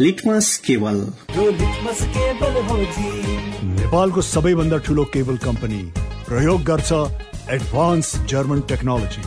Litmus cable नेपालको सबैभन्दा ठुलो केबल कम्पनी प्रयोग गर्छ एडभान्स जर्मन टेक्नोलोजी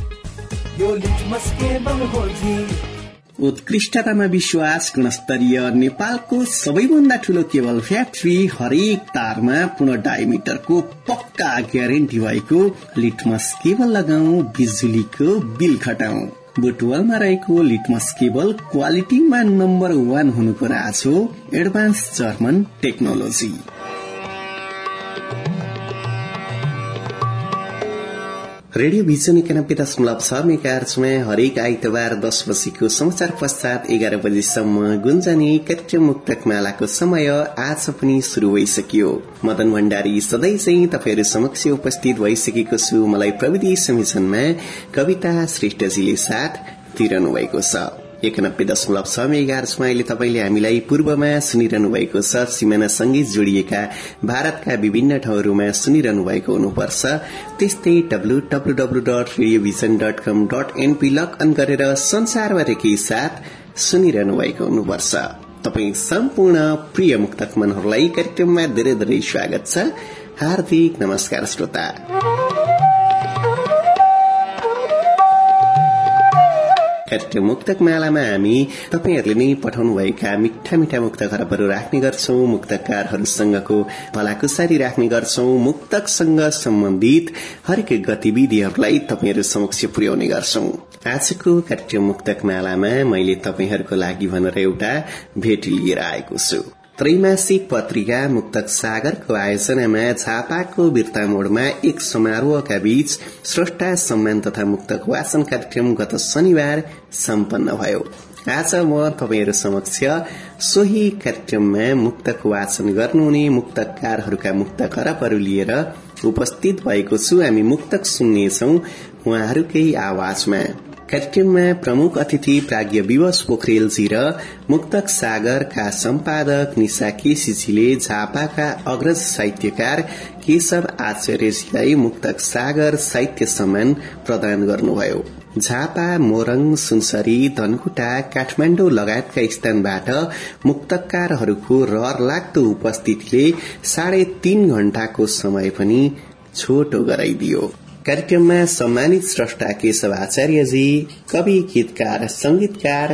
उत्कृष्टतामा विश्वास गुणस्तरीय नेपालको सबैभन्दा ठुलो केबल फ्याक्ट्री हरेक तारमा पुनः डायमिटरको पक्का ग्यारेन्टी भएको लिटमस केबल लगाऊ बिजुलीको बिल घटाऊ बुटवलमा रहेको लिटमस केबल क्वालिटीमा नम्बर वान हुनुको हो advance German technology. Radio Vision एकानब्बे दशमलव छ हरेक आइतबार दस बजीको समाचार पश्चात एघार बजीसम्म गुन्जने कार्यक्रम मुक्तक मालाको समय आज पनि शुरू भइसक्यो। मदन भण्डारी सधैँ चाहिँ तपाईँहरू समक्ष उपस्थित भइसकेको छु। मलाई प्रविधि संयोजनमा कविता श्रेष्ठजीले साथ दिइरहनु भएको छ। एकानब्बे दशमलव छ मेगार्समा अहिले तपाईँले हामीलाई पूर्वमा सुनिरहनु भएको छ। सिमानासँगै जोडिएका भारतका विभिन्न ठाउँहरूमा सुनिरहनु भएको हुनुपर्छ। त्यस्तै W W W dot radiovision dot com dot NP log on गरेर संसारभरिकै साथ सुनिरहनु भएको हुनुपर्छ। तपाई सम्पूर्ण प्रिय मुक्तक मनहरूलाई कार्यक्रममा धेरै धेरै स्वागत छ। हार्दिक नमस्कार श्रोता। कार्यक्रम मुक्तक मालामा हामी तपाईँहरूले नै पठाउनुभएका मिठा मिठा मुक्त खरबहरू राख्ने गर्छौं मुक्तकारहरूसँगको भलाकुसारी राख्ने गर्छौं मुक्तकसँग सम्बन्धित हरेक गतिविधिहरूलाई तपाईँहरू समक्ष पुर्याउने गर्छौं आजको कार्यक्रम मुक्तक मालामा मैले तपाईँहरूको लागि भनेर एउटा भेट लिएर आएको छु त्रैमासिक पत्रिका मुक्तक सागरको आयोजनामा झापाको बिर्ता मोड़मा एक समारोहका बीच स्रष्टा सम्मान तथा मुक्तक वाचन कार्यक्रम गत शनिबार सम्पन्न भयो। आज म तपाईँहरू समक्ष सोही कार्यक्रममा मुक्तक वाचन गर्नुहुने मुक्तकारहरूका मुक्त खरबहरू लिएर उपस्थित भएको छु। हामी मुक्तक सुन्नेछौ उहाँहरूकै आवाजमा। कार्यक्रममा प्रमुख अतिथि प्राज्ञ विवश पोखरेलजी र मुक्तक सागरका सम्पादक निशा केसीजीले झापाका अग्रज साहित्यकार केशव आचार्यजीलाई मुक्तक सागर साहित्य सम्मान प्रदान गर्नुभयो। झापा मोरङ सुनसरी धनकुटा काठमाण्डु लगायतका स्थानबाट मुक्तकारहरूको रहर लाग्दो उपस्थितिले साढे तीन घण्टाको समय पनि छोटो गराइदियो। कार्यक्रममा सम्मानित स्रष्टा केशव आचार्यजी कवि गीतकार संगीतकार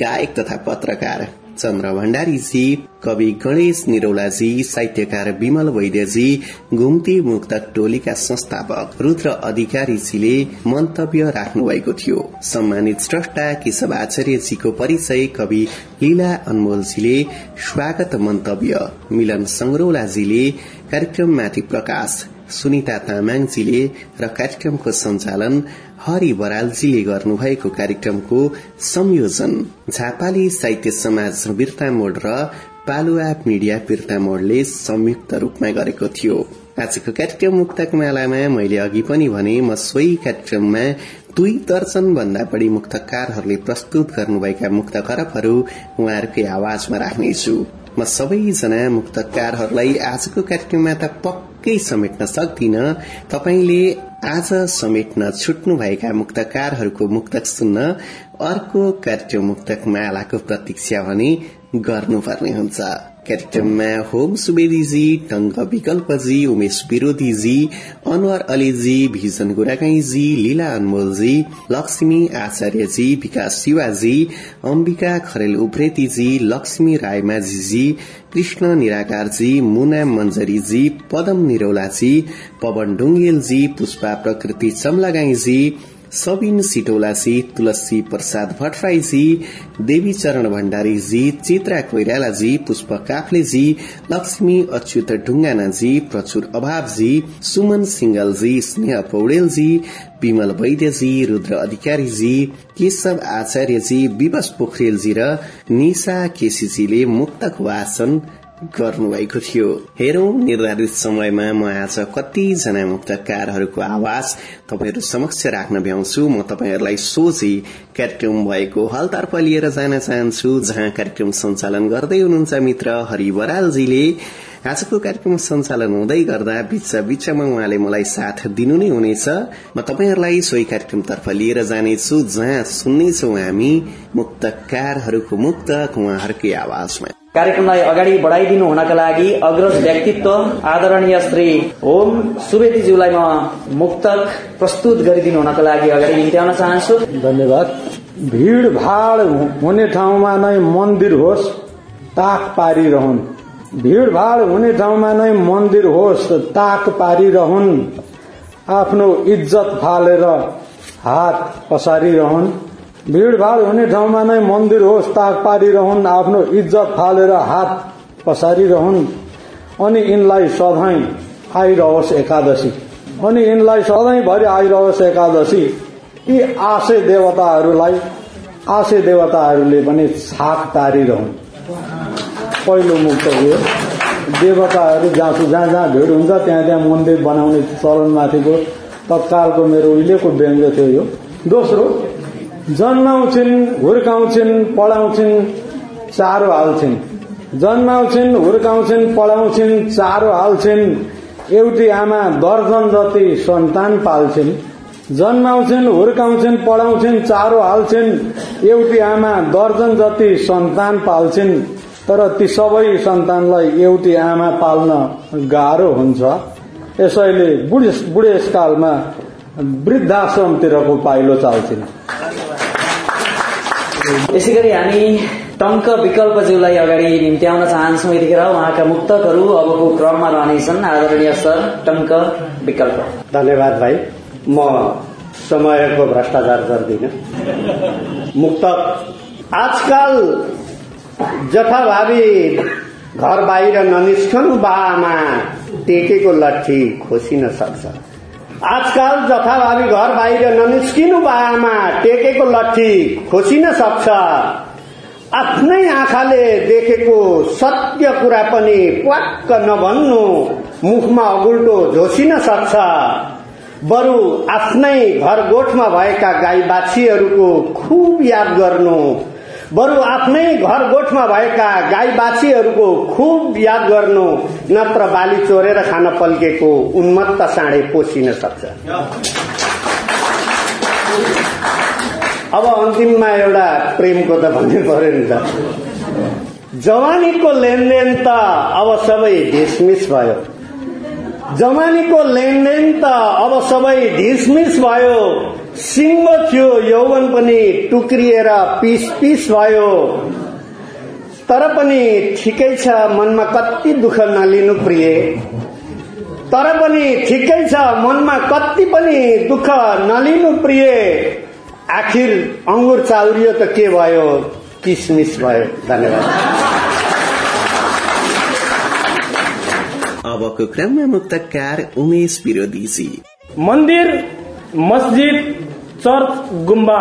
गायक तथा पत्रकार चन्द्र भण्डारीजी कवि गणेश निरौलाजी साहित्यकार विमल वैद्यजी घुम्ती मुक्तक टोलीका संस्थापक रुद्र अधिकारीजीले मन्तव्य राख्नु भएको थियो। सम्मानित स्रष्टा केशव आचार्यजीको परिचय कवि लीला अनमोलजीले स्वागत मन्तव्य मिलन संग्रौलाजीले कार्यक्रममाथि प्रकाश सुनिता तामाङजीले र कार्यक्रमको सञ्चालन हरि बरालजीले गर्नुभएको कार्यक्रमको संयोजन झापाली साहित्य समाज बिर्ता मोड र पालुवा मिडिया बिर्ता मोडले संयुक्त रूपमा गरेको थियो। आजको कार्यक्रम मुक्तक मालामा मैले अघि पनि भने म सोही कार्यक्रममा दुई दर्जन भन्दा बढ़ी मुक्तकारहरूले प्रस्तुत गर्नुभएका मुक्त खरबहरू उहाँहरूकै आवाजमा राख्नेछु। म सबैजना मुक्तकारहरूलाई आजको कार्यक्रममा त पक्कै समेट्न सक्दिन। तपाईँले आज समेट्न छुट्नु भएका मुक्तकारहरूको मुक्तक सुन्न अर्को कार्यक्रम मुक्तक मालाको प्रतीक्षा भने गर्नुपर्ने हुन्छ। कार्यक्रममा होम सुवेदीजी टंग विकल्पजी उमेश विरोधीजी अनवर अलीजी भिजन गुरागाईजी लीला अनमोलजी लक्ष्मी आचार्यजी विकास शिवाजी अम्बिका खरेल उप्रेतीजी लक्ष्मी रायमाझीजी कृष्ण निराकारजी मुना मञ्जरीजी पदम निरौलाजी पवन ढुङ्गेलजी पुष्पा प्रकृति चमलागाईजी सबिन सिटौलाजी तुलसी प्रसाद भट्टराईजी देवी चरण भण्डारीजी चित्रा कोइरालाजी पुष्प काफ्लेजी लक्ष्मी अच्युत ढुङ्गानाजी प्रचुर अभावजी सुमन सिंगलजी स्नेह पौडेलजी विमल वैद्यजी रुद्र अधिकारीजी केशव आचार्यजी विवश पोखरेलजी र निशा केसीजीले मुक्तक वाचन गर्नुभएको थियो। हेरौं निर्धारित समयमा म आज कतिजना मुक्तकारहरूको आवाज तपाईँहरू समक्ष राख्न भ्याउँछु। म तपाईँहरूलाई सोझी कार्यक्रम भएको हलतर्फ लिएर जान चाहन्छु जहाँ कार्यक्रम सञ्चालन गर्दै हुनुहुन्छ मित्र हरि बरालजीले। आजको कार्यक्रम सञ्चालन हुँदै गर्दा बीच बीचमा उहाँले मलाई साथ दिनु नै हुनेछ। म तपाईँहरूलाई सोही कार्यक्रमतर्फ लिएर जानेछु जहाँ सुन्नेछौ हामी मुक्तकारहरूको मुक्त उहाँहरूकै आवाजमा। कार्यक्रमलाई अगाडि बढाइदिनु हुनका लागि अग्रज व्यक्तित्व आदरणीय श्री ओम सुवेदीज्यूलाई म मुक्तक प्रस्तुत गरिदिनु हुनका लागि अगाडि निम्त्याउन चाहन्छु। धन्यवाद। भिडभाड हुने ठाउँमा नै मन्दिर होस् ताक पारिरहन्। भिडभाड हुने ठाउँमा नै मन्दिर होस् ताक पारिरहन् आफ्नो इज्जत फालेर हात पसारिरहन्। भीड़भाड़ हुने ठाउँमा नै मन्दिर होस् ताक पारिरहन् आफ्नो इज्जत फालेर हात पसारिरहन्। अनि यिनलाई सधैँ आइरहोस् एकादशी। अनि यिनलाई सधैँभरि आइरहोस् एकादशी। यी आशे देवताहरूलाई आशे देवताहरूले पनि छाक तारिरहन् पहिलो मुक्त यो देवताहरू जहाँ जहाँ जहाँ भिड हुन्छ त्यहाँ त्यहाँ मन्दिर बनाउने चलनमाथिको तत्कालको मेरो उहिलेको व्यङ्ग्य थियो यो। दोस्रो जन्माउँछिन् हुर्काउँछिन् पढाउँछिन् चारो हाल्छिन्। जन्माउँछिन् हुर्काउँछिन् पढाउँछिन् चारो हाल्छिन्। एउटी आमा दर्जन जति सन्तान पाल्छिन्। जन्माउँछिन् हुर्काउँछिन् पढाउँछिन् चारो हाल्छिन्। एउटी आमा दर्जन जति सन्तान पाल्छिन्। तर ती सबै सन्तानलाई एउटी आमा पाल्न गाह्रो हुन्छ। यसैले बुढेसकालमा वृद्धाश्रमतिरको पाइलो चाल्छिन्। यसै गरी हामी टङ्क विकल्पज्यूलाई अगाडि निम्त्याउन चाहन्छौँ यतिखेर। उहाँका मुक्तकहरू अबको क्रममा रहनेछन्। आदरणीय सर टङ्क विकल्प। धन्यवाद भाइ। म समयको भ्रष्टाचार गर्दिन। मुक्त आजकल जथाभावी घर बाहिर ननिस्कनु बामा टेकेको लट्ठी खोसिन सक्छ। आजकल जथाभावी घर बाहिर ननिस्किनु बामा टेकेको लट्ठी खोसिन सक्छ। आफ्नै आँखाले देखेको सत्य कुरा पनि प्वाक्क नभन्नु मुखमा अगुल्टो झोसिन सक्छ। बरु आफ्नै घर गोठमा भएका गाई बाछीहरूको खुब याद गर्नु बरु आफ्नै घर गोठमा भएका गाई बाछीहरूको खुब याद गर्नु नत्र बाली चोरेर खान पल्केको उन्मत्त साँडे पोसिन सक्छ। अब अन्तिममा एउटा प्रेमको त भन्नु पर्यो नि त। जवानीको लेनदेन त अब सबै ढिसमिस भयो। जवानीको लेनदेन त अब सबै ढिसमिस भयो। सिङ्गो थियो यौवन पनि टुक्रिएर पिस पिस भयो। तर पनि ठिकै छ मनमा कति दुःख नलिनु प्रिय। तर पनि ठिकै छ मनमा कति पनि दुःख नलिनु प्रिय। आखिर अङ्गुर चाउरियो त के भयो? किसमिस भयो। धन्यवाद। अबको क्रममा मुक्तकार उमेश विरोधीजी। मन्दिर मस्जिद चर्च गुम्बा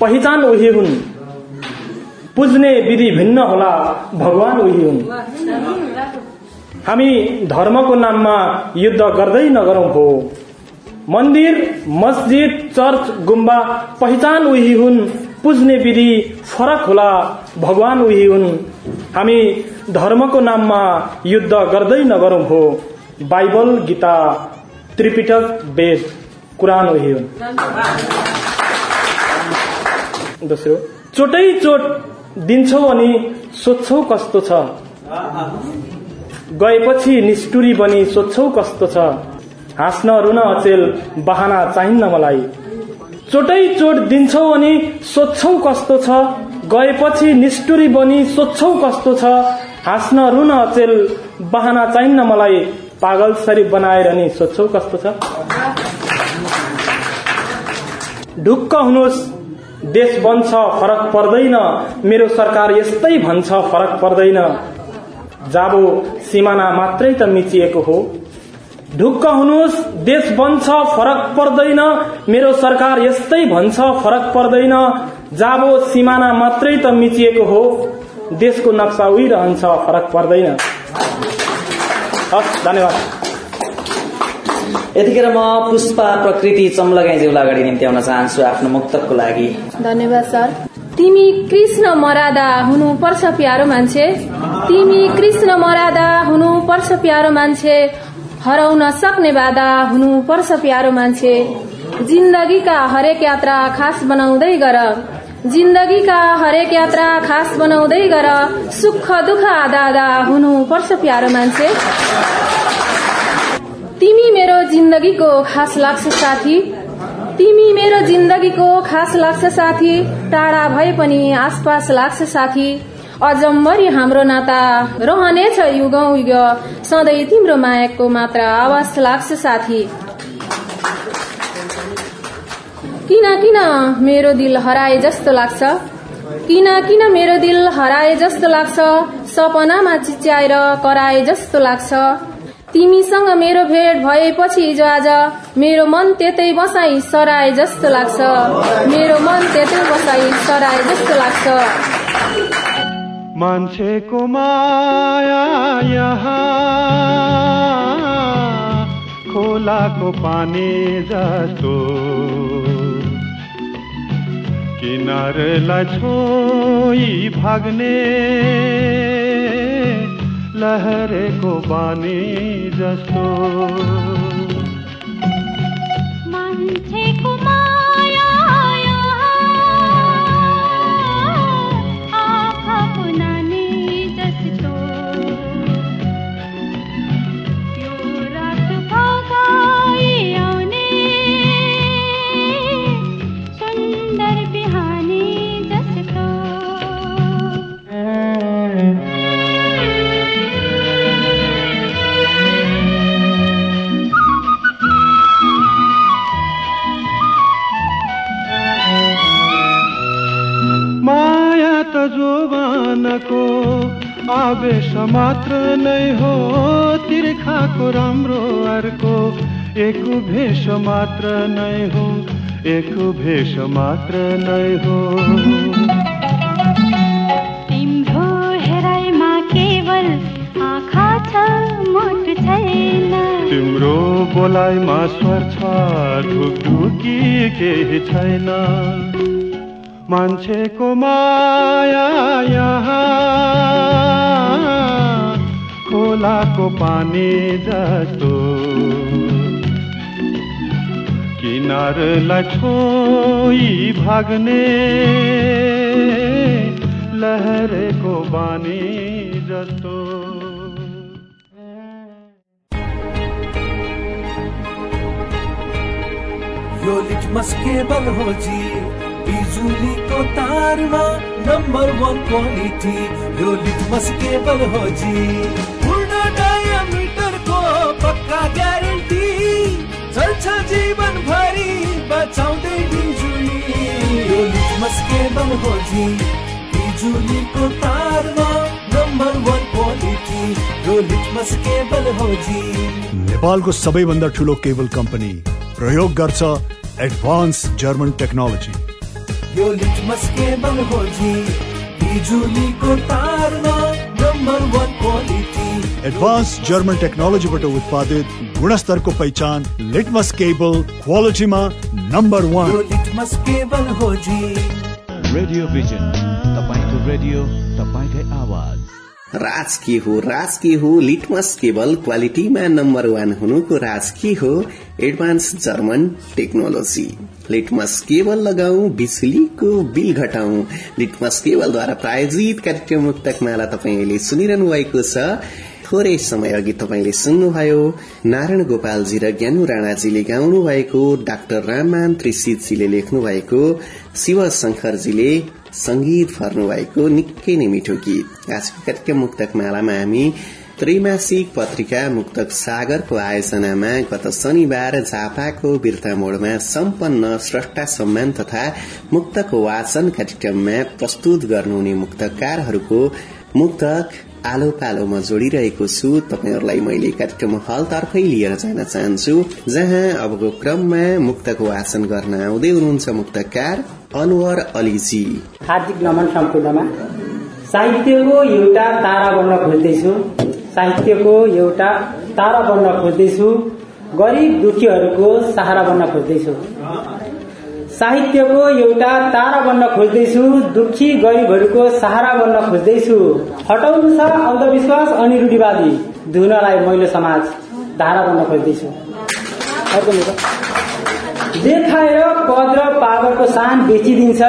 पहिचान उही हुन्। पुज्ने विधि भिन्न होला भगवान उही हुन्। हामी धर्मको नाममा युद्ध गर्दै नगरौं हो मन्दिर मस्जिद चर्च गुम्बा पहिचान उही हुन्। पुज्ने विधि फरक होला भगवान उही हुन्। हामी धर्मको नाममा युद्ध गर्दै नगरौं हो बाइबल गीता त्रिपिटक वेद। कुरान हो दोस्रो चोटै चोट दिन्छौ अनि सोध्छौ कस्तो छ? गएपछि निष्ठुरी बनी सोध्छौ कस्तो छ? हाँस्न रुन अचेल बहाना चाहिन्न मलाई। चोटै चोट दिन्छौ अनि सोध्छौ कस्तो छ? गएपछि निष्ठुरी बनी सोध्छौ कस्तो छ? हाँस्न रुन अचेल बहाना चाहिन्न मलाई। पागल शरीर बनाएर नि सोध्छौ कस्तो छ? ढुक्क हुनुहोस्। देश बन्छ फरक पर्दैन। मेरो सरकार यस्तै भन्छ फरक पर्दैन। जाबो सिमाना मात्रै त मिचिएको हो। ढुक्क हुनुहोस् देश बन्छ फरक पर्दैन। मेरो सरकार यस्तै भन्छ फरक पर्दैन। जाबो सिमाना मात्रै त मिचिएको हो। देशको नक्सा उहिरहन्छ फरक पर्दैन। हस् धन्यवाद। यतिखेर म पुष्पा प्रकृति चम्लगाईज्यूलाई अगाडि निम्ति आउन चाहन्छु आफ्नो मुक्तकको लागि। धन्यवाद सर। तिमी कृष्ण मरादा हुनु पर्छ प्यारो मान्छे। तिमी कृष्ण मरादा हुनु पर्छ प्यारो मान्छे। हराउन सक्ने बाधा हुनु पर्छ प्यारो मान्छे। जिन्दगीका हरेक यात्रा खास बनाउँदै गर। जिन्दगीका हरेक यात्रा खास बनाउँदै गर। सुख दुःख आधा हुनु पर्छ प्यारो मान्छे। तिमी मेरो जिन्दगीको खास लाग्छ साथी। तिमी मेरो जिन्दगीको खास लाग्छ साथी। टाढा भए पनि आसपास लाग्छ साथी। अजम्बरी हाम्रो नाता रहनेछ युगौं युग सधैँ तिम्रो मायाको मात्र आवाज लाग्छ साथी। किन किन मेरो दिल हराए जस्तो लाग्छ? किन किन मेरो दिल हराए जस्तो लाग्छ? सपनामा चिच्याएर कराए जस्तो लाग्छ? तिमीसँग मेरो भेट भएपछि हिजो आज मेरो मन त्यतै बसाई सराए जस्तो लाग्छ। मेरो मन त्यतै बसाई सराए जस्तो लाग्छ। मान्छेको माया खोलाको पानी जस्तो। किनारलाई छोई भाग्ने लहरेको बानी जस्तो। जोवानको आवेश मात्र नै हो तिर्खाको राम्रो अर्को। एक भेष मात्र नै हो एक भेष मात्र नै हो। तिम्रो हेराइमा केवल आँखा छ मुट छैन। तिम्रो बोलाइमा स्वर छ ढुकढुकी केही छैन। मान्छेको माया यहाँ खोलाको पानी जस्तो किनारलाई छोई भाग्ने लहरेको बानी जस्तो यो लिटमस केबल हो जी। बिजुलीको तारमा नम्बर वान क्वालिटी यो लिटमस केबल हो जी। पूर्ण डायामिटरको पक्का ग्यारेन्टी चल्छ जीवन भरि बचाउँदै बिजुली। यो लिटमस केबल हो जी। बिजुलीको तारमा नम्बर वान क्वालिटी यो लिटमस केबल हो जी। नेपालको सबैभन्दा ठुलो केबल कम्पनी प्रयोग गर्छ एडभान्स जर्मन टेक्नोलोजी यो लिटमस केबल हो जी बिजुली को तारना number one quality advance German technology टेक्नोलोजीबाट उत्पादित गुणस्तर को पहचान लिटमस केबल क्वालिटी में नंबर वन यो लिटमस केबल हो जी रेडियो भिजन तपाईँको रेडियो तपाईँकै आवाज़। राज के हो राज के हो लिटमस केबल क्वालिटीमा नम्बर वान हुनुको राज के हो advance German technology. Litmus cable लगाऊ बिजुलीको बिल घटाऊ। लिटमस केबलद्वारा प्रायोजित कार्यक्रम मुक्तक माला तपाईँले सुनिरहनु भएको छ। थोरै समय अघि तपाईँले सुन्नुभयो नारायण गोपालजी र ज्ञानु राणाजीले गाउनु भएको डाक्टर राममान त्रिसितजीले लेख्नु भएको शिव शंकरजीले संगीत भर्नु भएको निकै नै मिठो गीत। आजको कार्यक्रम मुक्तक मालामा हामी त्रैमासिक पत्रिका मुक्तक सागरको आयोजनामा गत शनिबार झापाको बिर्ता मोड़मा सम्पन्न स्रष्टा सम्मान तथा मुक्तक वाचन कार्यक्रममा प्रस्तुत गर्नुहुने मुक्तकारहरूको मुक्तक आलो पालोमा जोडिरहेको छु। तपाईँहरूलाई मैले कार्यक्रम हलतर्फै लिएर जान चाहन्छु जहाँ अबको क्रममा मुक्तक वाचन गर्न आउँदै हुनुहुन्छ मुक्तकार अनवर अलीजी। हार्दिक नमन सम्पूर्णमा। साहित्यको एउटा तारा बन्न खोज्दैछु। साहित्यको एउटा तारा बन्न खोज्दैछु। गरिब दुखीहरूको सहारा बन्न खोज्दैछु। साहित्यको एउटा तारा बन्न खोज्दैछु दुखी गरिबहरूको सहारा बन्न खोज्दैछु। हटाउनु छ अन्धविश्वास अनि रूढिवादी। धुनलाई मैलो समाज धारा बन्न खोज्दैछु। देखाएर पद र पावरको सान बेचिदिन्छ।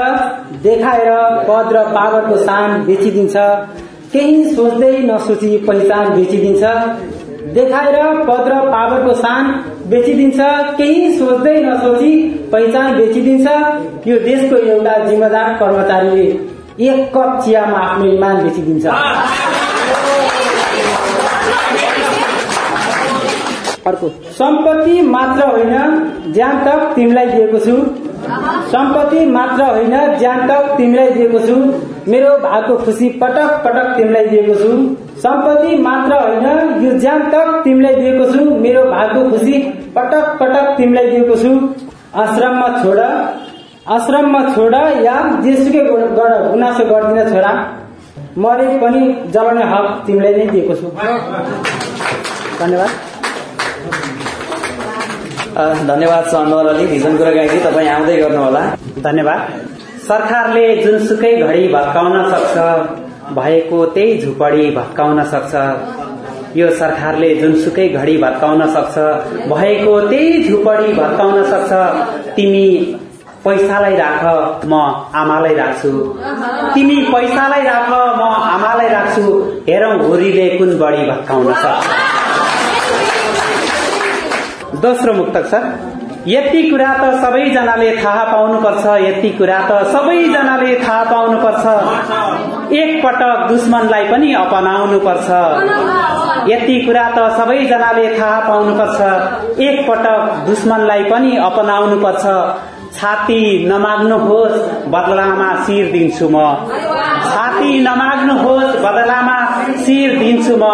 देखाएर पद र पावरको सान बेचिदिन्छ। केही सोच्दै नसोची पहिचान बेचिदिन्छ। देखाएर पद र पावरको सान बेचिदिन्छ केही सोच्दै नसोची पहिचान बेचिदिन्छ। यो देशको एउटा जिम्मेदार कर्मचारीले एक कप चियामा आफ्नो इमान बेचिदिन्छ। अर्को सम्पत्ति मात्र होइन ज्यान तक तिमीलाई दिएको छु। सम्पत्ति मात्र होइन ज्यान तक तिमीलाई दिएको छु। मेरो भागको खुसी पटक पटक तिमीलाई दिएको छु। सम्पत्ति मात्र होइन यो ज्यान तक तिमीलाई दिएको छु। मेरो भागको खुसी पटक पटक तिमीलाई दिएको छु। आश्रममा छोड आश्रममा छोड या जेसुकै गुनासो गर्दिन छोरा मरे पनि जलाउने हक तिमीलाई नै दिएको छु। धन्यवाद। धन्यवाद अनवर अली भिजन कुराकानी तपाईँ आउँदै गर्नुहोला। धन्यवाद। सरकारले जुनसुकै घडी भत्काउन सक्छ भएको त्यही झुपडी भत्काउन सक्छ। यो सरकारले जुनसुकै घडी भत्काउन सक्छ भएको त्यही झुपडी भत्काउन सक्छ। तिमी पैसालाई राख म आमालाई राख्छु। तिमी पैसालाई राख म आमालाई राख्छु। हेरौँ हुरीले कुन बढी भत्काउन सक्छ। दोस्रो मुक्तक छ यति कुरा त सबैजनाले थाहा पाउनुपर्छ यति कुरा त सबैजनाले थाहा पाउनुपर्छ। एक पटक दुश्मनलाई पनि अपनाउनु पर्छ यति कुरा त सबैजनाले थाहा पाउनुपर्छ। एक पटक दुश्मनलाई पनि अपनाउनु पर्छ छाती नमाग्नुहोस् बदलामा शिर दिन्छु म। छाती नमाग्नुहोस् बदलामा शिर दिन्छु म।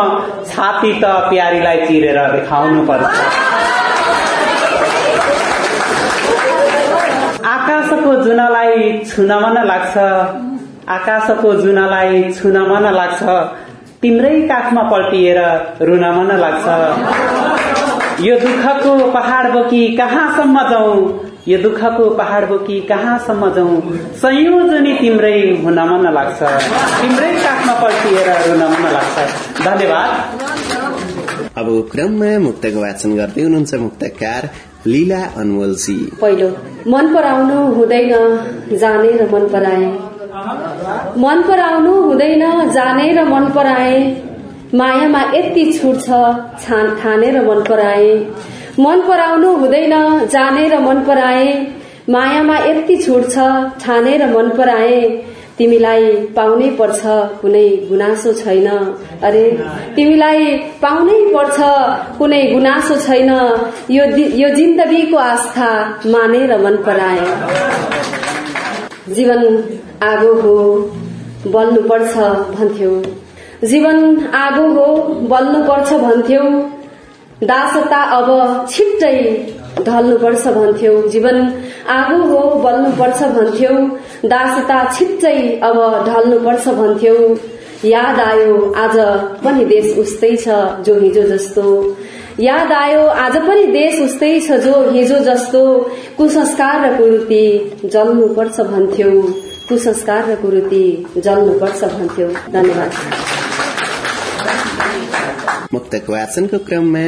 छाती त प्यारीलाई चिरेर देखाउनु पर्छ आकाशको जुनलाई छुन मन लाग्छ आकाशको जुनलाई छुन मन लाग्छ तिम्रै काखमा पल्टिएर रुन मन लाग्छ। यो दुःखको पहाड बोकी कहाँसम्म जाउँ? यो दुःखको पहाड बोकी कहाँसम्म जाउँ? सयौँ जुनी तिम्रै हुन मन लाग्छ। तिम्रै काखमा पल्टिएर रुन मन लाग्छ। धन्यवाद। अब क्रममा मुक्तक वाचन गर्दै हुनुहुन्छ मुक्तकार लीला अनमोलजी पहिलो मन पराउनु हुँदैन जाने र मन पराए। मन पराउनु हुँदैन जाने र मन पराए। मायामा यति छुट छ छान ठाने र मन पराए। मन पराउनु हुँदैन जाने र मन पराए। मायामा यति छुट छ ठाने र मन पराए। तिमीलाई पाउनै पर्छ कुनै गुनासो छैन। अरे तिमीलाई पाउनै पर्छ कुनै गुनासो छैन। यो यो जिन्दगीको आस्था मानेर मन पराए जीवन आगो हो बल्नु पर्छ भन्थ्यौ। जीवन आगो हो बल्नु पर्छ भन्थ्यौ। दासता अब छिट्टै ढल्नु पर्छ भन्थ्यौ। जीवन आगो हो बल्नु पर्छ भन्थ्यौ। दासता छिट्टै अब ढल्नु पर्छ भन्थ्यौ। याद आयो आज पनि देश उस्तै छ जो हिजो जस्तो। याद आयो आज पनि देश उस्तै छ जो हिजो जस्तो। कुसंस्कार र कुरुति जल्नु पर्छ भन्थ्यौ। कुसंस्कार र कुरुति जल्नु पर्छ भन्थ्यौ। धन्यवाद। मुक्तक वाचनको क्रममा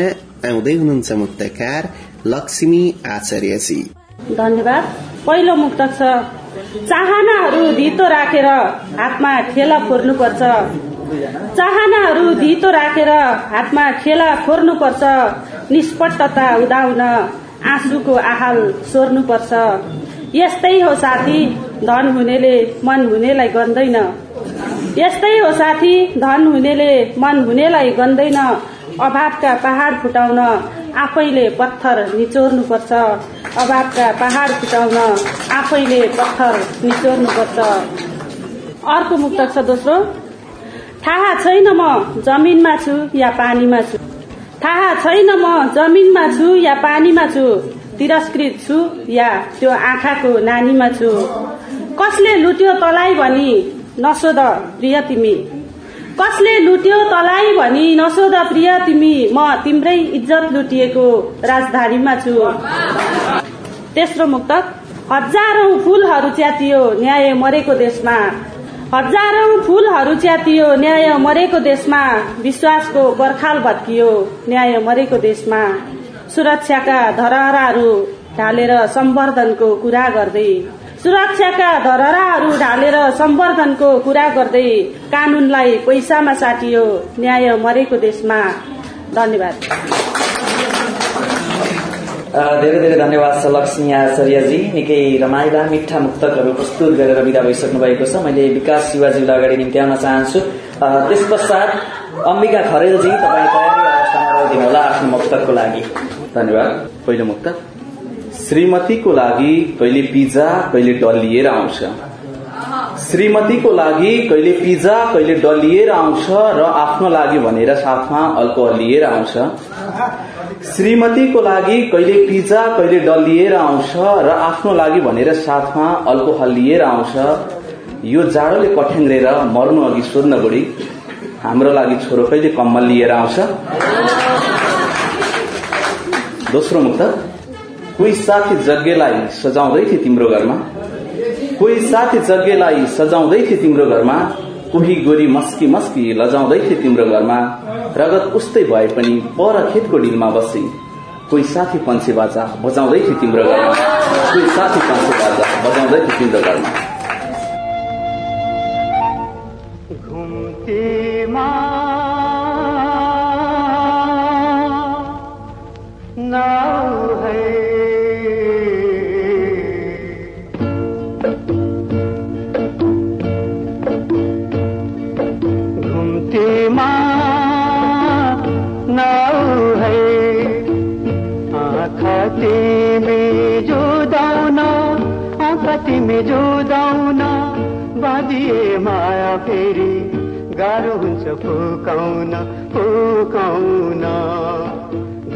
आउँदै हुनुहुन्छ मुक्तकार लक्ष्मी आचार्यजी धन्यवाद। पहिलो मुक्तक छ। चाहनाहरू धितो राखेर हातमा खेला फोर्नुपर्छ। चाहनाहरू धितो राखेर हातमा खेला फोर्नुपर्छ। निष्पटता उदाउन आँसुको आहाल सोर्नुपर्छ। यस्तै हो साथी धन हुनेले मन हुनेलाई गर्दैन। यस्तै हो साथी धन हुनेले मन हुनेलाई गन्दैन अभावका पहाड फुटाउन आफैले पत्थर निचोर्नुपर्छ। अभावका पहाड फुटाउन आफैले पत्थर निचोर्नुपर्छ। अर्को मुक्तक छ दोस्रो। थाहा छैन म जमिनमा छु या पानीमा छु। थाहा छैन म जमिनमा छु या पानीमा छु। तिरस्कृत छु या त्यो आँखाको नानीमा छु। कसले लुट्यो तलाई भनी नसोध प्रिय तिमी। कसले लुट्यो तलाई भनी नसोध प्रिय तिमी। म तिम्रै इज्जत लुटिएको राजधानीमा छु। तेस्रो मुक्तक हजारौं फूलहरू च्यातियो न्याय मरेको देशमा। हजारौं फूलहरू च्यातियो न्याय मरेको देशमा। विश्वासको पर्खाल भत्कियो न्याय मरेको देशमा। सुरक्षाका धरहराहरू ढालेर सम्वर्धनको कुरा गर्दै सुरक्षाका धरहराहरू ढालेर सम्वर्धनको कुरा गर्दै कानूनलाई पैसामा साटियो न्याय मरेको देशमा। धन्यवाद। अ, धेरै धेरै धन्यवाद छ लक्ष्मी आचार्यजी। निकै रमाइला मिठा मुक्तकहरू प्रस्तुत गरेर विदा भइसक्नु भएको छ। मैले विकास शिवाजीलाई अगाडि निम्त्याउन चाहन्छु। अ, त्यस पश्चात अम्बिका खरेलजी तपाईँ तयारी अवस्थामा रहदिनु होला आफ्नो मुक्तकको लागि। धन्यवाद। पहिलो मुक्त श्रीमतीको लागि कहिले पिज्जा कहिले डल्लिएर आउँछ। श्रीमतीको लागि कहिले पिज्जा कहिले डल्लिएर आउँछ र आफ्नो लागि भनेर साथमा अल्कोहल लिएर आउँछ। श्रीमतीको लागि कहिले पिज्जा कहिले डल्लिएर आउँछ र आफ्नो लागि भनेर साथमा अल्कोहल लिएर आउँछ। यो जाडोले कठ्याङ्ग्रेर मर्नु अघि सोध्न बुढी हाम्रो लागि छोरो कहिले कम्मल लिएर आउँछ? दोस्रो मुक्त। कोही साथी जग्गेलाई सजाउँदै थिए तिम्रो घरमा? कोही साथी जग्गेलाई सजाउँदै थिए तिम्रो घरमा? कोही गोरी मस्की मस्की लजाउँदै थिए तिम्रो घरमा? रगत उस्तै भए पनि पर खेतको डिलमा बसी। कोही साथी पन्छे बाजा बजाउँदै थिए तिम्रो घरमा? कोही साथी पन्छे बाजा बजाउँदै थिए तिम्रो घरमा? घुम्तीमा फेरि गाह्रो हुन्छ फुकाउन फुकाउन।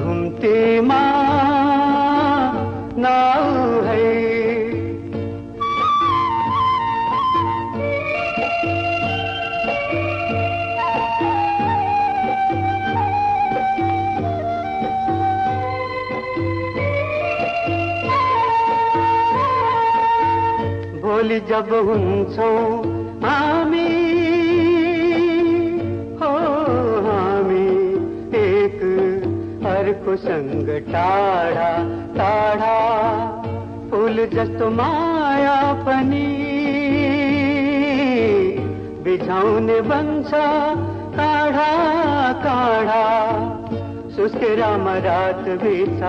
घुम्तीमा नाउ है। भोलि जब हुन्छौँ अर्कोसँग टाढा टाढा फुल जस्तो माया पनि बिझाउने बन्छ काढा काढा सुस्केरामा रात बिछ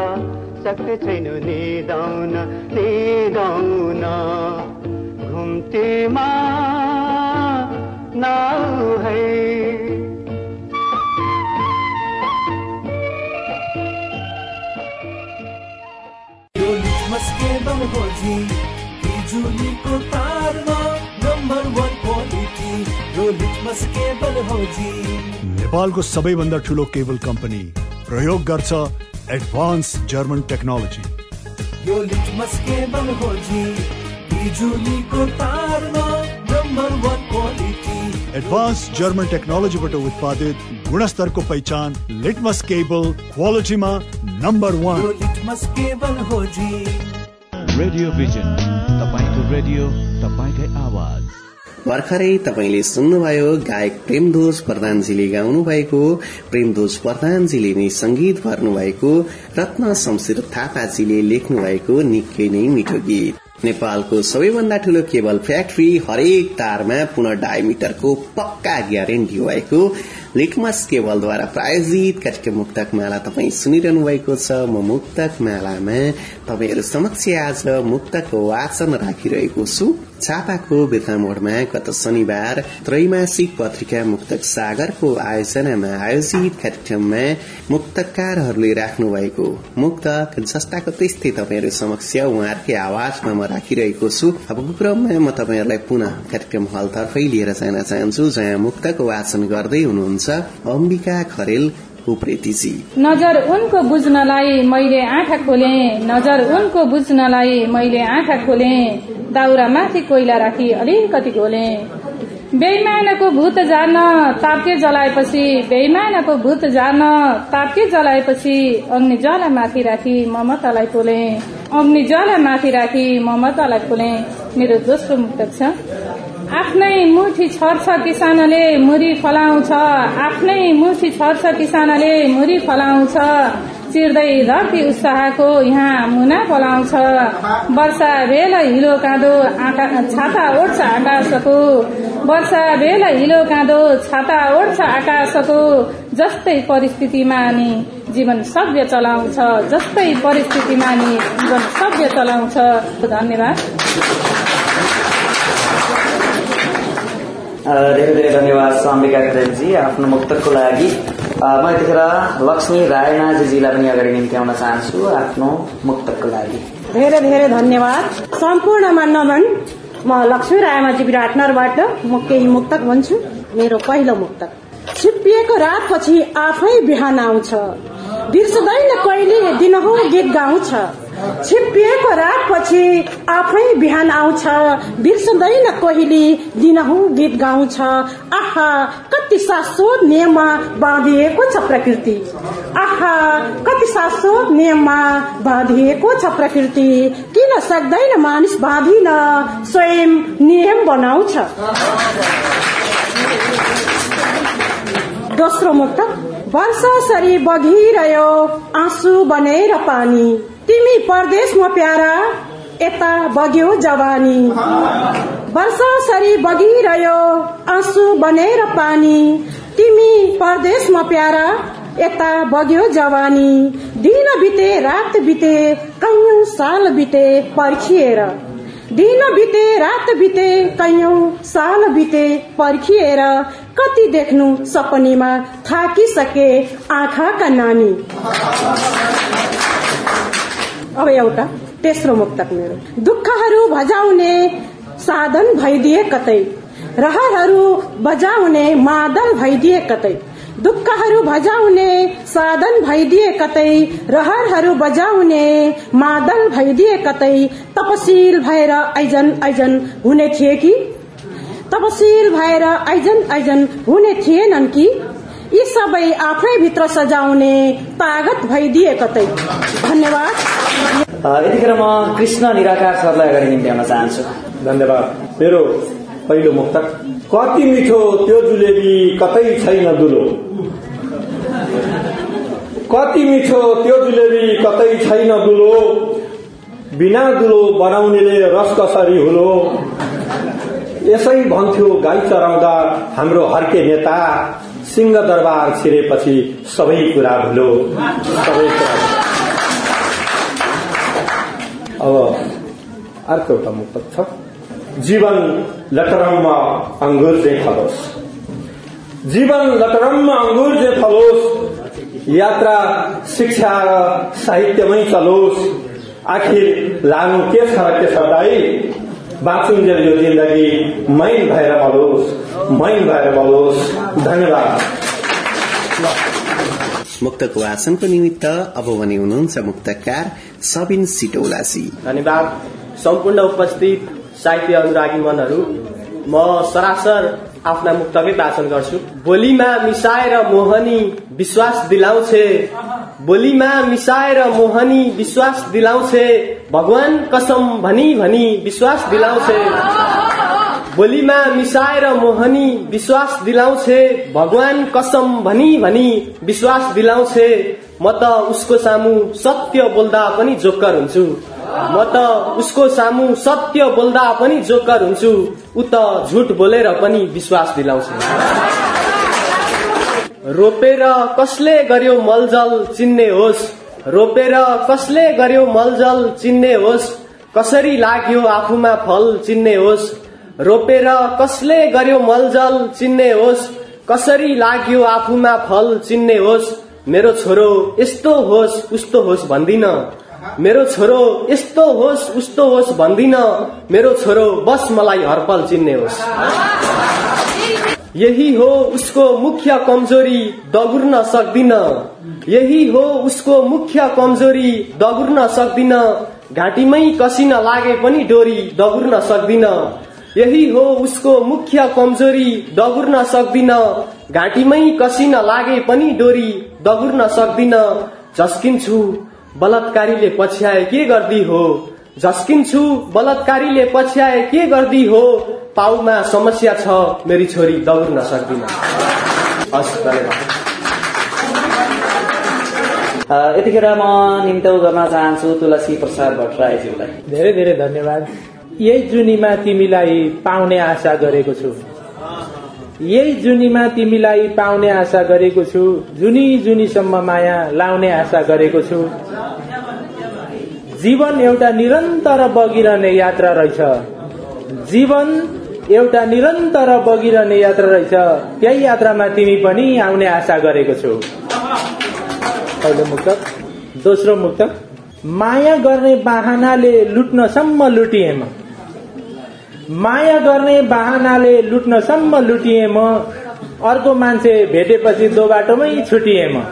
सक्ने छैन निदाउन निदाउन। घुम्तीमा नाउ है। लिटमस केबल हो जी बिजुलीको तारमा नम्बर वान क्वालिटी यो लिटमस केबल हो जी नेपालको सबैभन्दा ठुलो केबल कम्पनी प्रयोग गर्छ एडभान्स जर्मन टेक्नोलोजी यो लिटमस केबल हो जी बिजुलीको तारमा number one quality advance German टेक्नोलोजीबाट उत्पादित गुणस्तरको पहिचान लिटमस केबल क्वालिटीमा नम्बर वान लिटमस केबल हो जी रेडियो भिजन तपाईँको रेडियो तपाईँकै आवाज. भर्खरै तपाईँले सुन्नुभयो गायक प्रेमदोज प्रधानजीले गाउनु भएको प्रेमदोज प्रधानजीले नै संगीत भर्नु भएको रत्न शमशेर थापाजीले लेख्नु भएको निकै नै मिठो गीत। नेपालको सबैभन्दा ठूलो केबल फ्याक्ट्री हरेक तारमा पुनः डायमिटरको पक्का ग्यारेन्टी भएको। लिटमस केवलद्वारा प्रायोजित कार्यक्रम मुक्तक माला तपाईँ सुनिरहनु भएको छ। म मुक्तक मालामा तपाईँहरू समक्ष आज मुक्तको वाचन राखिरहेको छु। छापाको बिर्ता मोडमा गत शनिबार त्रैमासिक पत्रिका मुक्तक सागरको आयोजनामा आयोजित कार्यक्रममा मुक्तकारहरूले राख्नु भएको मुक्तक जस्ताको त्यस्तै तपाईँहरू समक्ष उहाँहरूकै आवाजमा म राखिरहेको छु। अबको क्रममा म तपाईँहरूलाई पुनः कार्यक्रम हलतर्फै लिएर जान चाहन्छु। जहाँ मुक्तको वाचन गर्दै हुनुहुन्छ। अम्बिका खरेल उप्रेतीजी नजर उनको बुझ्नलाई मैले आँखा खोले नजर उनको बुझ्नलाई मैले आँखा खोले दाउरा माथि कोइला राखी अलिकति घोले। बेइमानको भूत जान ताप्के जलाएपछि बेइमानको भूत जान ताप्के जलाएपछि अग्नि ज्वाला माथि राखी ममतालाई पोले अग्नि ज्वाला माथि राखी ममतालाई पोले मेरो दोस्रो मुक्तक छ। आफ्नै मुठी छर्छ किसानले मुरी फलाउँछ। आफ्नै मुठी छर्छ किसानले मुरी फलाउँछ। चिर्दै धरती उत्साहको यहाँ मुना पलाउँछ वर्षा बेल हिलो काँदो आका छाता ओढ्छ आकाशको। वर्षा बेल हिलो काँदो छाता ओढ्छ आकाशको। जस्तै परिस्थितिमा नि जीवन सभ्य चलाउँछ। जस्तै परिस्थितिमा नि जीवन सभ्य चलाउँछ। धन्यवाद। धेरै धेरै धन्यवाद अम्बिका खरेलजी आफ्नो मुक्तकको लागि म यतिखेर लक्ष्मी रायनाजीजीलाई पनि अगाडि निम्त्याउन चाहन्छु आफ्नो मुक्तकको लागि धेरै धेरै धन्यवाद सम्पूर्णमा नमन म लक्ष्मी रायमाझी विराटनगरबाट म केही मुक्तक भन्छु मेरो पहिलो मुक्तक छिप्पिएको रातपछि आफै बिहान आउँछ बिर्सदैन कहिले दिनहु गीत गाउँछ। छिप्पिएको रातपछि आफै बिहान आउँछ। बिर्सदैन कहिले दिनहु गीत गाउँछ। आहा कति शाश्वत नियममा बाँधिएको छ प्रकृति। आहा कति शाश्वत नियममा बाँधिएको छ प्रकृति। किन सक्दैन मानिस बाँधिन स्वयं नियम बनाउँछ। दोस्रो मुक्त। वर्षसरी बगिरह्यो आँसु बनेर पानी। तिमी परदेशमा प्यारा यता बग्यो जवानी। वर्षसरी बगिरह्यो आँसु बनेर पानी। तिमी परदेशमा प्यारा यता बग्यो जवानी। दिन बिते रात बिते कैयौं साल बिते पर्खिएर। दिन बिते रात बिते कैयौं साल बिते पर्खिएर कति देख्नु सपनीमा थाकिसके आँखाका नानी। अब एउटा तेस्रो मुक्तक मेरो। दुःखहरू भजाउने साधन भइदिए कतै। रहरहरू बजाउने मादल भइदिए कतै। दुःखहरू भजाउने साधन भइदिए कतै रहरहरू बजाउने मादल भइदिए कतै तपसिल भएर ऐजन ऐजन हुने थिए कि? तपसिल भएर ऐजन ऐजन हुने थिएनन् कि? यी सबै आफै भित्र सजाउने तागत भइदिए कतै। धन्यवाद। यतिखेर म कृष्ण निराकार सरलाई अगाडि निम्त्याउन चाहन्छु। धन्यवाद। मेरो पहिलो मुक्तक। कति मिठो त्यो जुलेबी कतै छैन दुलो। कति मिठो त्यो जुलेबी कतै छैन दुलो। बिना दुलो बनाउनेले रस कसरी हुलो? यसै भन्थ्यो गाई चराउँदा हाम्रो हर्के नेता। सिंह दरबार छिरेपछि सबै कुरा भुलो सबै कुरा। अब अर्को एउटा मुक्तक छ। जीवन लटरममा अङ्गुर चाहिँ फलोस् जीवन लटरममा अङ्गुर चाहिँ फलोस् यात्रा शिक्षा र साहित्यमै चलोस्। आखिर लानु के छ र के छ दाई? बाँचुन्जेल यो जिन्दगी मैन भएर मलोस् मैन भएर मलोस् धन्यवाद। मुक्तक वाचनको निमित्त अब भने हुनुहुन्छ मुक्तकार सबिन सिटौलासी। धन्यवाद। सम्पूर्ण उपस्थित साहित्य अनुरागी मनहरू म सरासर आफ्ना मुक्तकै वाचन गर्छु। बोलीमा मिसाएर मोहनी विश्वास दिलाउँछे। बोलीमा मिसाएर मोहनी विश्वास दिलाउँछे। भगवान कसम भनी भनी विश्वास दिलाउँछे। बोलीमा मिसाएर मोहनी विश्वास दिलाउँछे। भगवान कसम भनी भनी विश्वास दिलाउँछे। म त उसको सामु सत्य बोल्दा पनि जोकर हुन्छु। म त उसको सामु सत्य बोल्दा पनि जोकर हुन्छु। ऊ त झुट बोलेर पनि विश्वास दिलाउँछ। रोपेर कसले गर्यो मलजल चिन्ने होस्? रोपेर कसले गर्यो मलजल चिन्ने होस्? कसरी लाग्यो आफूमा फल चिन्ने होस्? रोपेर कसले गर्यो मलजल चिन्ने होस्? कसरी लाग्यो आफूमा फल चिन्ने होस्? मेरो छोरो यस्तो होस् उस्तो होस् भन्दिन। मेरो छोरो यस्तो होस् उस्तो होस् भन्दिन। मेरो छोरो बस मलाई हरपल चिन्ने होस्। यही हो उसको मुख्य कमजोरी दगुर्न सक्दिन। यही हो उसको मुख्य कमजोरी दगुर्न सक्दिन। घाँटीमै कसिन लागे पनि डोरी दगुर्न सक्दिन। यही हो उसको मुख्य कमजोरी दगुर्न सक्दिन। घाँटीमै कसिन लागे पनि डोरी दगुर्न सक्दिन झस्किन्छु बलात्कारीले पछ्याए के गर्दी हो? झस्किन्छु बलात्कारीले पछ्याए के गर्दी हो? पाउमा समस्या छ मेरी छोरी दौड्न सक्दिन। हस् धन्यवाद। यतिखेर म निम्तौ गर्न चाहन्छु तुलसी प्रसाद भट्टराईज्यूलाई। धेरै धेरै धन्यवाद। यही जुनीमा तिमीलाई पाउने आशा गरेको छु। यही जुनीमा तिमीलाई पाउने आशा गरेको छु। जुनी जुनीसम्म माया लाउने आशा गरेको छु। जीवन एउटा निरन्तर बगिरहने यात्रा रहेछ। जीवन एउटा निरन्तर बगिरहने यात्रा रहेछ। त्यही यात्रामा तिमी पनि आउने आशा गरेको छु। पहिलो मुक्तक दोस्रो मुक्तक माया गर्ने बाहनाले लुट्नसम्म लुटिएम माया गर्ने बाहनाले लुट्नसम्म लुटिए म। अर्को मान्छे भेटेपछि दो बाटोमै छुटिए म।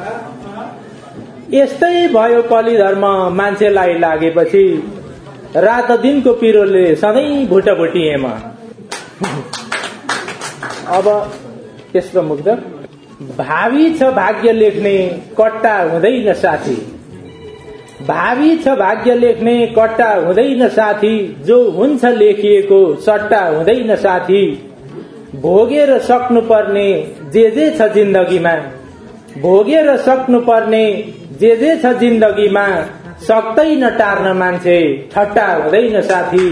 यस्तै भयो कली धर्म। मान्छेलाई लागेपछि रात दिनको पिरोले सधैँ भुट भुटिए म। अब तेस्रो मुक्त भावी छ भाग्य लेख्ने कट्टा हुँदैन साथी। भावी छ भाग्य लेख्ने कट्टा हुँदैन साथी। जो हुन्छ लेखिएको सट्टा हुँदैन साथी। भोगेर सक्नु पर्ने जे जे छ जिन्दगीमा भोगेर सक्नु पर्ने जे जे छ जिन्दगीमा सक्दैन टार्न मान्छे ठट्टा हुँदैन साथी।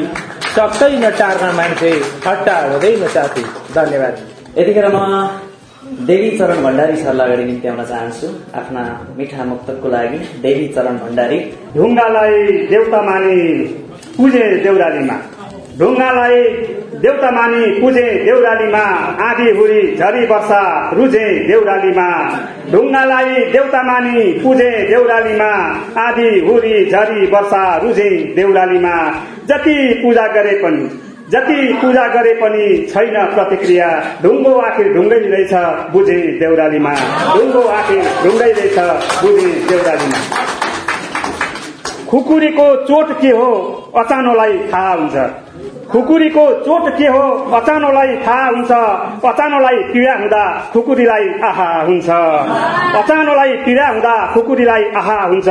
सक्दैन टार्न मान्छे ठट्टा हुँदैन साथी। धन्यवाद। यतिखेर म देवी चरण भण्डारी सरलाई अगाडि निम्त्याउन चाहन्छु। आफ्ना मिठा मुक्तकको लागि देवी चरण भण्डारी। ढुङ्गालाई देउता मानि पुजे देउरालीमा। ढुङ्गालाई देउता मानि पुजे देउरालीमा। आधी हुरी झरी वर्षा रुझे देउरालीमा। ढुङ्गालाई देउता मानि पुजे देउरालीमा। आधी हुरी झरी वर्षा रुझे देउरालीमा। जति पूजा गरे पनि जति पूजा गरे पनि छैन प्रतिक्रिया ढुङ्गो आखिर ढुङ्गै रहेछ बुझे देउरालीमा ढुङ्गो आखिर ढुङ्गै रहेछ बुझे देउरालीमा खुकुरीको चोट के हो अचानोलाई थाहा हुन्छ। खुकुरीको चोट के हो अचानोलाई थाहा हुन्छ। अचानोलाई पीडा हुँदा खुकुरीलाई आहा हुन्छ। अचानोलाई पीडा हुँदा खुकुरीलाई आहा हुन्छ।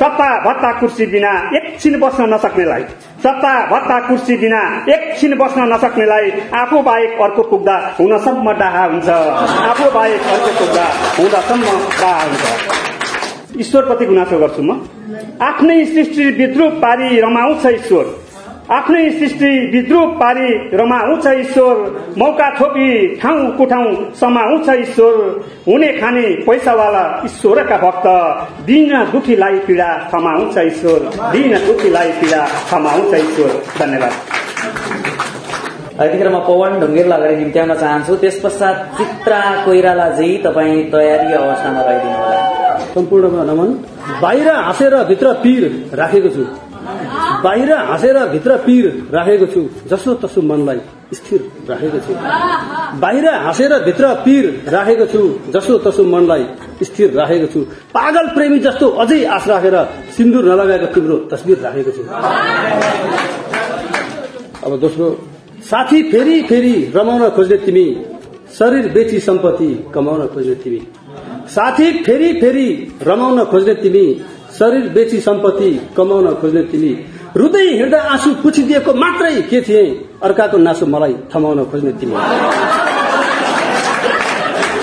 सत्ता भत्ता कुर्सी बिना एकछिन बस्न नसक्नेलाई। सत्ता भत्ता कुर्सी बिना एकछिन बस्न नसक्नेलाई आफू बाहेक अर्को पुग्दा हुनसम्म डाहा हुन्छ। आफू बाहेक अर्को पुग्दा हुँदासम्म डाहा हुन्छ। ईश्वरप्रति गुनासो गर्छु म। आफ्नै सृष्टि विद्रुप पारी रमाउँछ ईश्वर। आफ्नै सृष्टि विद्रुप पारी रमाउँछ ईश्वर मौका थोपी ठाउँ कुठाउँ समाउँछ ईश्वर हुने खाने पैसावाला ईश्वरका भक्त दिन दुखीलाई पीडा थमाउँछ ईश्वर दिन दुखीलाई पीडा थमाउँछ ईश्वर। धन्यवाद। यतिखेर म पवन ढुङ्गेललाई अगाडि निम्त्याउन चाहन्छु। त्यस पश्चात चित्रा कोइरालाजी तपाईँ तयारी अवस्थामा रहिदिनु होला सम्पूर्णमा नमन। बाहिर हाँसेर भित्र पीर राखेको छु। बाहिर हाँसेर भित्र पीर राखेको छु जसो तसो मनलाई स्थिर राखेको छु। बाहिर हाँसेर भित्र पीर राखेको छु जसो तसो मनलाई स्थिर राखेको छु। पागल प्रेमी जस्तो अझै आश राखेर सिन्दुर नलगाएको तिम्रो तस्बिर राखेको छु। अब दोस्रो साथी फेरि फेरि रमाउन खोज्ने तिमी शरीर बेची सम्पत्ति कमाउन खोज्ने तिमी। साथी फेरि फेरि रमाउन खोज्ने तिमी शरीर बेची सम्पत्ति कमाउन खोज्ने तिमी। रुँदै हिँड्दा आँसु पुछिदिएको मात्रै के थिए? अर्काको नासो मलाई थमाउन खोज्ने तिमी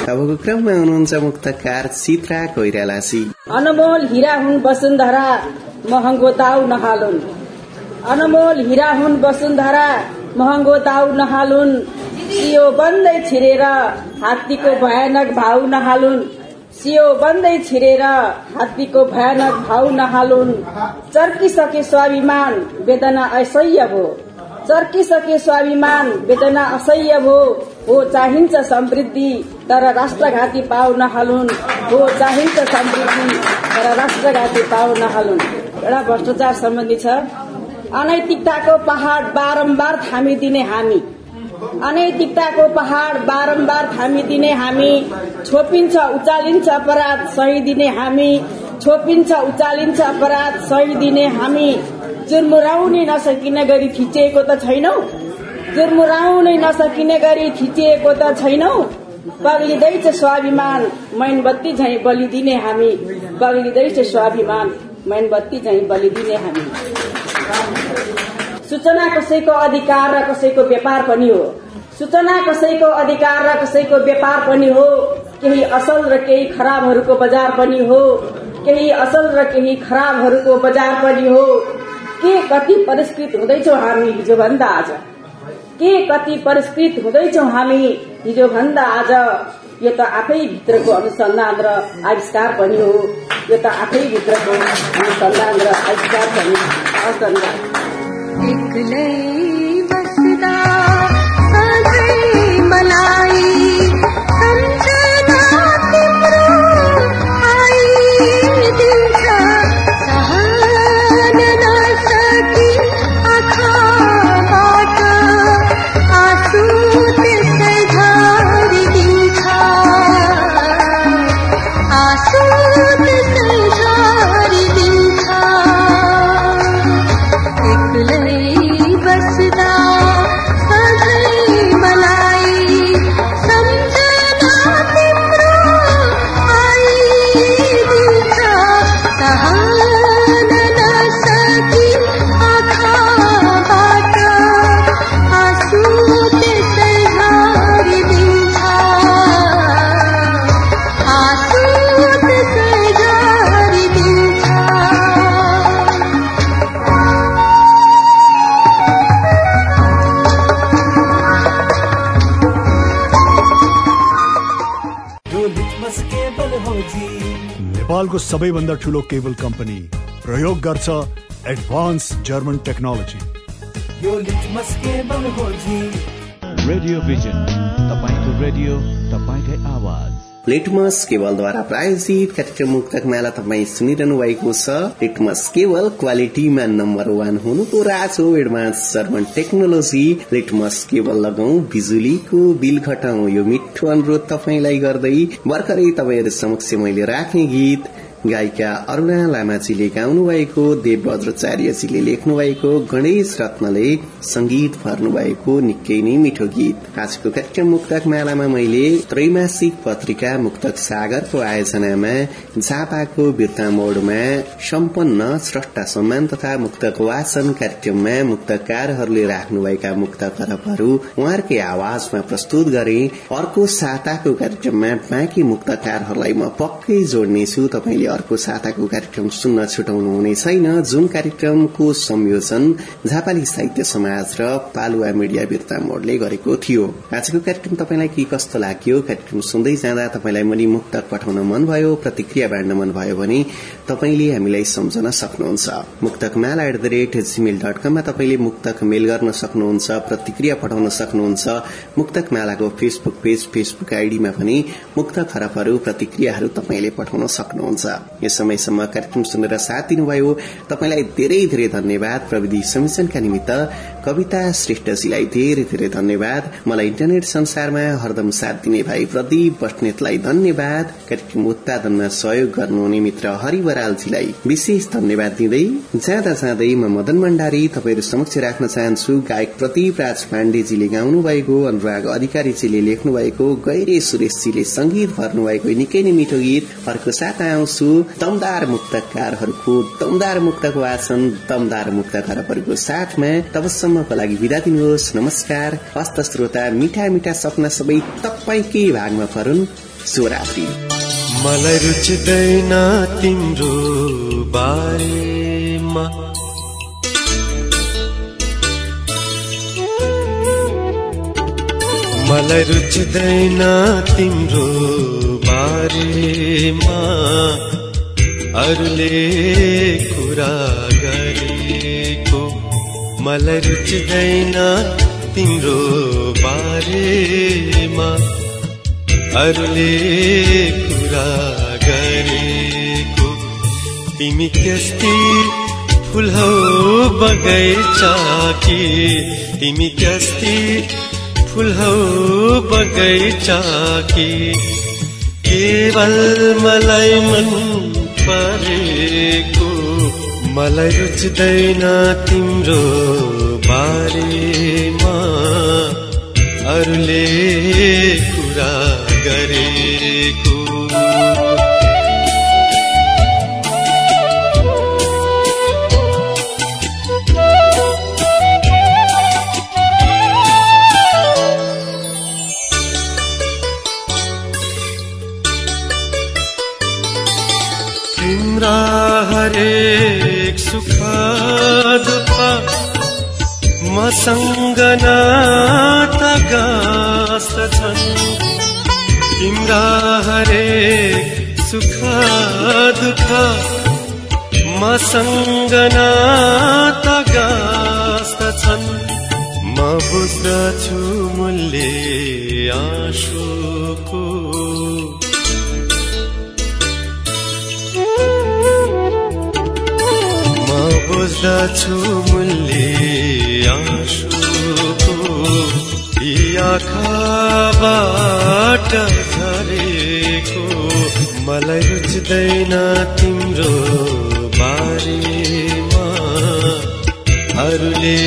अबको क्रममा हुनुहुन्छ मुक्तकार चित्रा कोइरालासी। अनमोल हीरा हुन् वसुन्धरा महँगो दाउ नहालुन्। अनमोल हीरा हुन् वसुन्धरा महँगो दाउ नहालुन्। सियो बन्दै छिरेर हात्तीको भयानक भाउ नहालुन्। सियो बन्दै छिरेर हात्तीको भयानक भाउ नहालुन्। चर्किसके स्वाभिमान वेदना असह्य भो। चर्किसके स्वाभिमान वेदना असह्य भो। हो चाहिन्छ समृद्धि तर राष्ट्रघाती पाउ नहालुन्। हो चाहिन्छ समृद्धि तर राष्ट्रघाती पाउ नहालुन्। एउटा भ्रष्टाचार सम्बन्धी छ। अनैतिकताको पहाड बारम्बार थामिदिने हामी। अनैतिकताको पहाड बारम्बार थामिदिने हामी छोपिन्छ उचालिन्छ अपराध सहिदिने हामी छोपिन्छ उचालिन्छ अपराध सहिदिने हामी। चुरमुराउनै नसकिने गरी थिचिएको त छैनौ। चुरमुराउनै नसकिने गरी थिचिएको त छैनौ। पग्लिँदैछ स्वाभिमान मैनबत्ती झै बलिदिने हामी। पग्लिँदैछ स्वाभिमान मैनबत्ती झै बलिदिने हामी। सूचना कसैको अधिकार र कसैको व्यापार पनि हो सूचना कसैको अधिकार र कसैको व्यापार पनि हो केही असल र केही खराबहरूको बजार पनि हो केही असल र केही खराबहरूको बजार पनि हो के कति परिष्कृत हुँदैछौ हामी हिजो भन्दा आज के कति परिष्कृत हुँदैछौ हामी हिजो भन्दा आज यो त आफै भित्रको अनुसन्धान र आविष्कार पनि हो यो त आफै भित्रको अनुसन्धान र आविष्कार पनि अनुसन्धान एक्लै बस्दा सधैँ मलाई सबैभन्दा ठुलो केबल कम्पनी प्रयोग गर्छ एडभान्स जर्मन टेक्नोलोजी। यो लिटमस केबल हो जी। रेडियो भिजन तपाईँको रेडियो तपाईँकै आवाज। लिटमस केवलद्वारा प्रायोजित कार्यक्रम मुक्तक मेला तपाईँ सुनिरहनु भएको छ। लिटमस केवल क्वालिटीमा नम्बर वान हुनु तो राज हो एडभान्स जर्मन टेक्नोलोजी। लिटमस केवल लगाऊ बिजुलीको बिल घटाउ यो मिठो अनुरोध तपाईँलाई गर्दै। भर्खरै तपाईँहरू समक्ष मैले राख्ने गीत गायिका अरूणा लामाजीले गाउनु भएको देवभद्राचार्यजीले लेख्नु भएको गणेश रत्नले संगीत भर्नु भएको निकै नै मिठो गीत। आजको कार्यक्रम मुक्तक मालामा मैले त्रैमासिक पत्रिका मुक्तक सागरको आयोजनामा झापाको बिर्ता मोडमा सम्पन्न स्रष्टा सम्मान तथा मुक्तक वाचन कार्यक्रममा मुक्तकारहरूले राख्नुभएका मुक्त करपहरू उहाँहरूकै आवाजमा प्रस्तुत गरे। अर्को साताको कार्यक्रममा बाँकी मुक्तकारहरूलाई म पक्कै जोड्नेछु। तपाईँले अर्को साताको कार्यक्रम सुन्न छुटाउनु हुने छैन। जुन कार्यक्रमको संयोजन झापाली साहित्य समाज र पालुवा मिडिया बिर्ता मोडले गरेको थियो। आजको कार्यक्रम तपाईँलाई के कस्तो लाग्यो? कार्यक्रम सुन्दै जाँदा तपाईँलाई मैले मुक्तक पठाउन मन भयो प्रतिक्रिया बाँड्न मन भयो भने तपाईँले हामीलाई सम्झन सक्नुहुन्छ। मुक्तक माला at the rate Gmail dot कममा तपाईँले मुक्तक मेल गर्न सक्नुहुन्छ प्रतिक्रिया पठाउन सक्नुहुन्छ। मुक्तक मालाको फेसबुक पेज फेसबुक आइडीमा पनि मुक्त खरबहरू प्रतिक्रियाहरू तपाईँले पठाउन सक्नुहुन्छ। यस समयसम्म कार्यक्रम सुनेर साथ दिनुभयो। तपाईँलाई धेरै धेरै धन्यवाद। प्रविधि संयोजनका निमित्त कविता श्रेष्ठजीलाई धेरै धेरै धन्यवाद। मलाई इन्टरनेट संसारमा हरदम साथ दिने भाइ प्रदीप बस्नेतलाई धन्यवाद। कार्यक्रम उत्पादनमा सहयोग गर्नुहुने मित्र हरि बरालजीलाई विशेष धन्यवाद दिँदै जाँदा जाँदै म मदन भण्डारी तपाईँहरू समक्ष राख्न चाहन्छु। गायक प्रदीप राज पाण्डेजीले गाउनु भएको अनुराग अधिकारीजीले लेख्नु भएको गैरे सुरेशजीले संगीत भर्नु भएको निकै नै मिठो गीत। अर्को साथ आउँछु दमदार मुक्तकारहरूको दमदार मुक्तक वाचन दमदार मुक्तकारहरूको साथमा तबसम्मको लागि विदा दिनुहोस्। नमस्कार। हस्त श्रोता मिठा मिठा सपना सबै तपाईँकै भागमा परुन् शुभरात्रि। मलाई रुच्दैन तिम्रो बारेमा। मलाई रुच्दैन तिम्रो बारेमा। अरूले कुरा गरेको मलाई रुच्दैन तिम्रो बारेमा। अरूले कुरा तिमी त्यस्तै फुल हौ बगैँचा कि तिमी त्यस्तै फुल हौ बगैँचा कि केवल मलाई मन परेको मलाई रुच्दैन तिम्रो बारेमा। अरूले कुरा गरेको। मसँग नाता गाँस्दछन् तिम्रा हरेक सुख दुःख मसँग नाता गाँस्दछन् म बुझ्दछु मूल्य आँसुको बुझ्दछु मूल्य आँसुको आँखाबाट झरेको। मलाई रुच्दैन तिम्रो बारेमा। अरूले